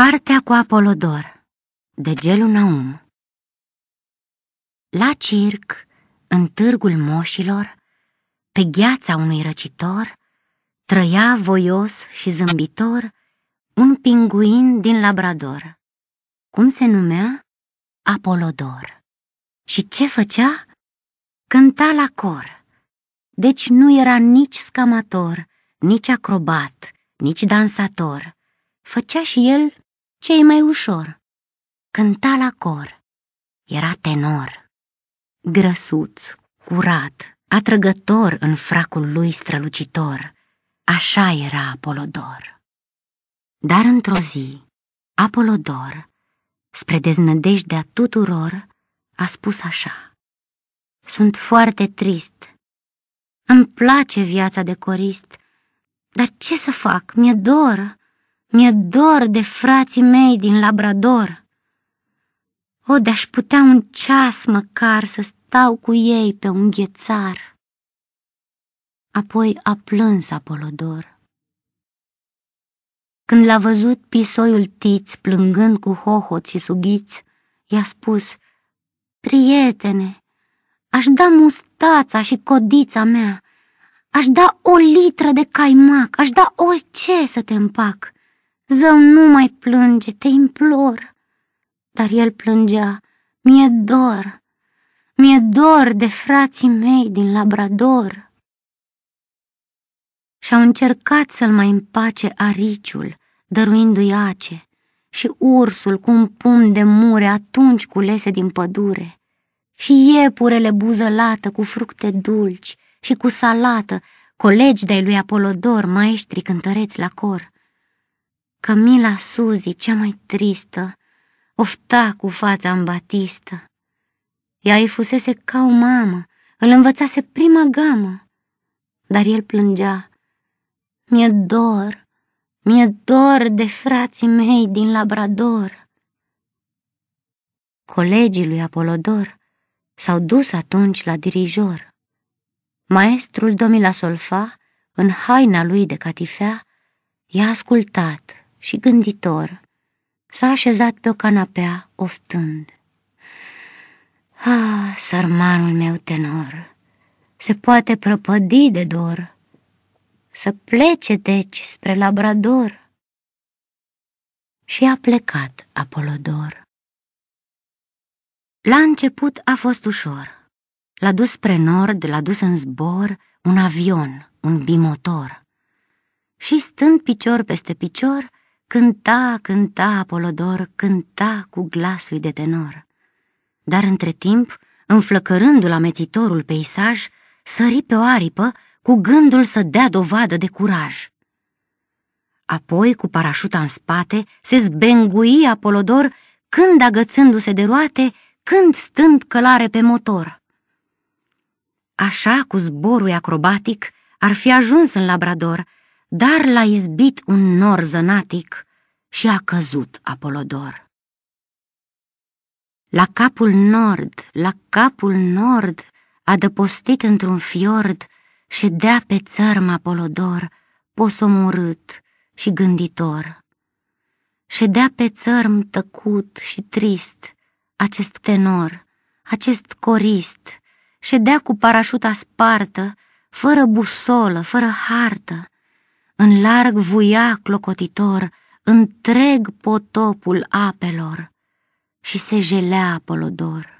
Cartea cu Apolodor de Gelu Naum La circ, în târgul moșilor, pe gheața unui răcitor, trăia voios și zâmbitor un pinguin din Labrador. Cum se numea? Apolodor. Și ce făcea? Cânta la cor. Deci nu era nici scamator, nici acrobat, nici dansator. Făcea și el cei mai ușor. Cânta la cor. Era tenor. Grăsuț, curat, atrăgător în fracul lui strălucitor. Așa era Apolodor. Dar într-o zi, Apolodor, spre deznădejdea tuturor, a spus așa. Sunt foarte trist. Îmi place viața de corist, dar ce să fac? Mi-e dor mi-e dor de frații mei din Labrador. O, de-aș putea un ceas măcar să stau cu ei pe un ghețar. Apoi a plâns Apolodor. Când l-a văzut pisoiul tiț plângând cu hohot și sughiți, i-a spus, Prietene, aș da mustața și codița mea, aș da o litră de caimac, aș da orice să te împac. Zău, nu mai plânge, te implor. Dar el plângea, mi-e dor, mi-e dor de frații mei din Labrador. Și-au încercat să-l mai împace ariciul, dăruindu-i ace, și ursul cu un pum de mure atunci culese din pădure, și iepurele buzălată cu fructe dulci și cu salată, colegi de-ai lui Apolodor, maestri cântăreți la cor Camila Suzi, cea mai tristă, ofta cu fața în batistă. Ea îi fusese ca o mamă, îl învățase prima gamă, dar el plângea. Mi-e dor, mi-e dor de frații mei din Labrador. Colegii lui Apolodor s-au dus atunci la dirijor. Maestrul domila solfa, în haina lui de catifea, i-a ascultat și gânditor, s-a așezat pe o canapea, oftând. Ah, sărmanul meu tenor, se poate prăpădi de dor, să plece deci spre Labrador. Și a plecat Apolodor. La început a fost ușor. L-a dus spre nord, l-a dus în zbor un avion, un bimotor. Și stând picior peste picior, Cânta, cânta Apolodor, cânta cu glasul de tenor. Dar între timp, înflăcărându-l amețitorul peisaj, sări pe o aripă cu gândul să dea dovadă de curaj. Apoi, cu parașuta în spate, se zbengui Apolodor când agățându-se de roate, când stând călare pe motor. Așa, cu zborul acrobatic, ar fi ajuns în Labrador, dar l-a izbit un nor zănatic și a căzut Apolodor. La capul nord, la capul nord, adăpostit într-un fiord, ședea pe țărm Apolodor, posomorât și gânditor. Ședea pe țărm tăcut și trist, acest tenor, acest corist, ședea cu parașuta spartă, fără busolă, fără hartă, în larg vuia clocotitor întreg potopul apelor și se jelea Apolodor.